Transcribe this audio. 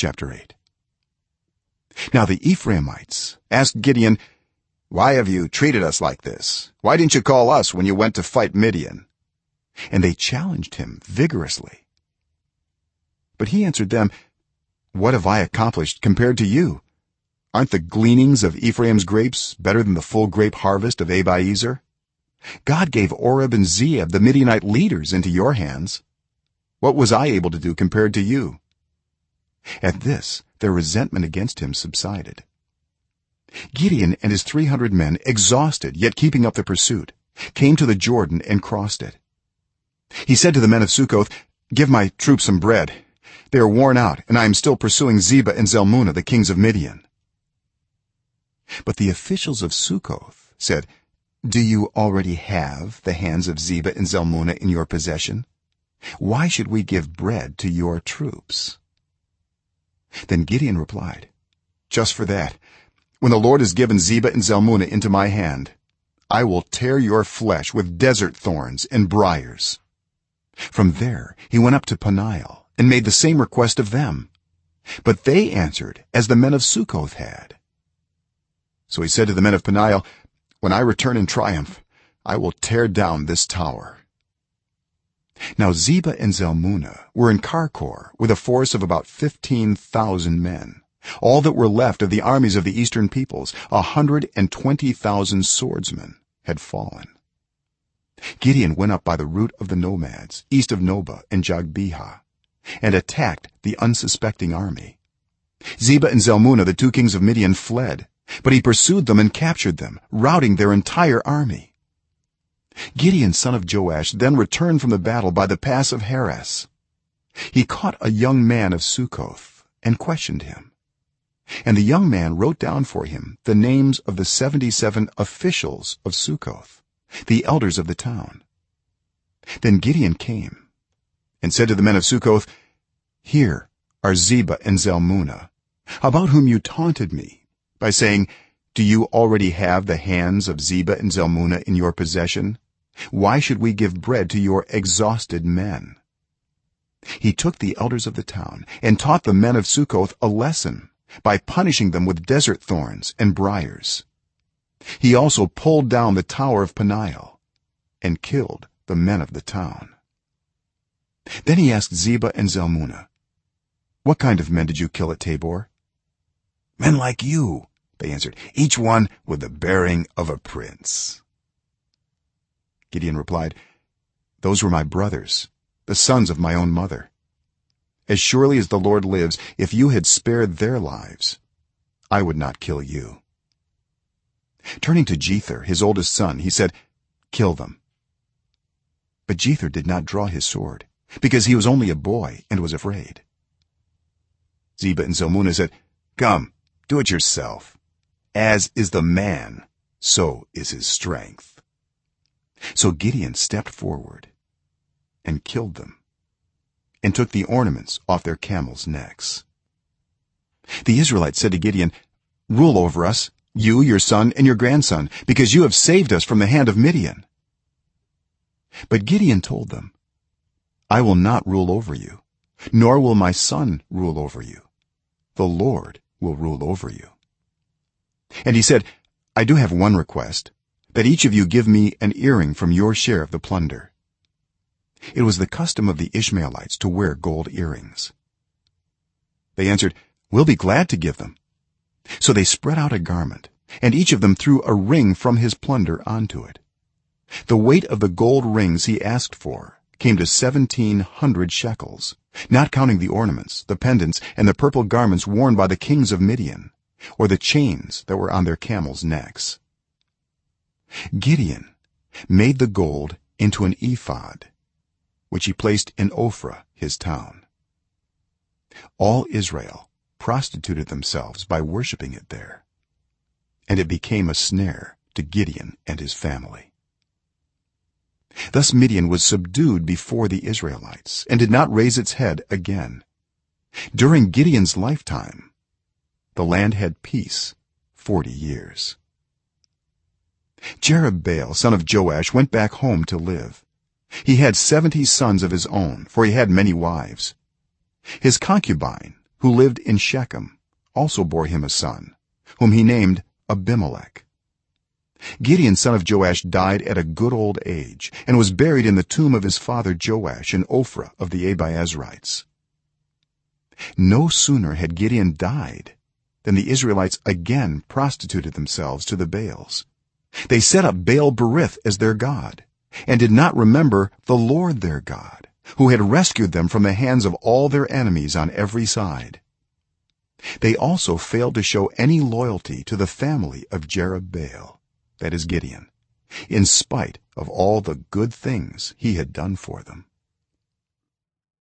chapter 8 now the ephraimites asked gideon why have you treated us like this? Why didn't you call us when you went to fight midian? And they challenged him vigorously. But he answered them what have i accomplished compared to you? Aren't the gleanings of ephraim's grapes better than the full grape harvest of abiezer? God gave oreb and zeeb the midianite leaders into your hands. What was i able to do compared to you at this their resentment against him subsided. Gideon and his 300 men exhausted yet keeping up the pursuit came to the jordan and crossed it. He said to the men of sukkoth give my troops some bread. They are worn out and i am still pursuing zebah and zalmunna the kings of midian. But the officials of sukkoth said do you already have the hands of zebah and zalmunna in your possession? Why should we give bread to your troops then gideon replied just for that when the lord has given zebah and zalmunna into my hand i will tear your flesh with desert thorns and briars from there he went up to peniel and made the same request of them. But they answered as the men of sukkoth had. So he said to the men of peniel when i return in triumph i will tear down this tower now zebah and zalmunna were in karkor with a force of about 15000 men. All that were left of the armies of the eastern peoples a 120,000 swordsmen had fallen. Gideon went up by the route of the nomads east of nobah and jogbehah and attacked the unsuspecting army. Zebah and zalmunna the two kings of midian fled but he pursued them and captured them routing their entire army gideon son of joash then returned from the battle by the pass of heres. He caught a young man of sukkoth and questioned him. And the young man wrote down for him the names of the 77 officials of sukkoth the elders of the town. Then gideon came and said to the men of sukkoth here are zebah and zalmunna about whom you taunted me by saying do you already have the hands of zebah and zalmunna in your possession? Why should we give bread to your exhausted men? He took the elders of the town and taught the men of sukkoth a lesson by punishing them with desert thorns and briars. He also pulled down the tower of peniel and killed the men of the town. Then he asked zebah and zalmunna what kind of men did you kill at tabor? Men like you they answered each one with the bearing of a prince. Gideon replied those were my brothers the sons of my own mother. As surely as the lord lives if you had spared their lives i would not kill you. Turning to jether his oldest son he said kill them. But jether did not draw his sword because he was only a boy and was afraid. Zebah and zalmunna said come do it yourself as is the man so is his strength. So gideon stepped forward and killed them and took the ornaments off their camels necks. The israelites said to gideon rule over us you your son and your grandson because you have saved us from the hand of midian. But gideon told them i will not rule over you nor will my son rule over you. The lord will rule over you and he said i do have one request that each of you give me an earring from your share of the plunder. It was the custom of the ishmaelites to wear gold earrings. They answered we'll be glad to give them. So they spread out a garment and each of them threw a ring from his plunder onto it. The weight of the gold rings he asked for came to 1700 shekels not counting the ornaments the pendants and the purple garments worn by the kings of midian or the chains that were on their camels necks. Gideon made the gold into an ephod which he placed in ophrah his town. All israel prostituted themselves by worshipping it there and it became a snare to gideon and his family. Thus midian was subdued before the israelites and did not raise its head again. During gideon's lifetime the land had peace 40 years. Jerubbaal son of joash went back home to live. He had 70 sons of his own for he had many wives. His concubine who lived in shechem also bore him a son whom he named abimelech. Gideon son of joash died at a good old age and was buried in the tomb of his father joash in ophrah of the abiezrites. No sooner had gideon died than the israelites again prostituted themselves to the baals. They set up baal-berith as their god and did not remember the lord their god who had rescued them from the hands of all their enemies on every side. They also failed to show any loyalty to the family of jerubbaal that is gideon in spite of all the good things he had done for them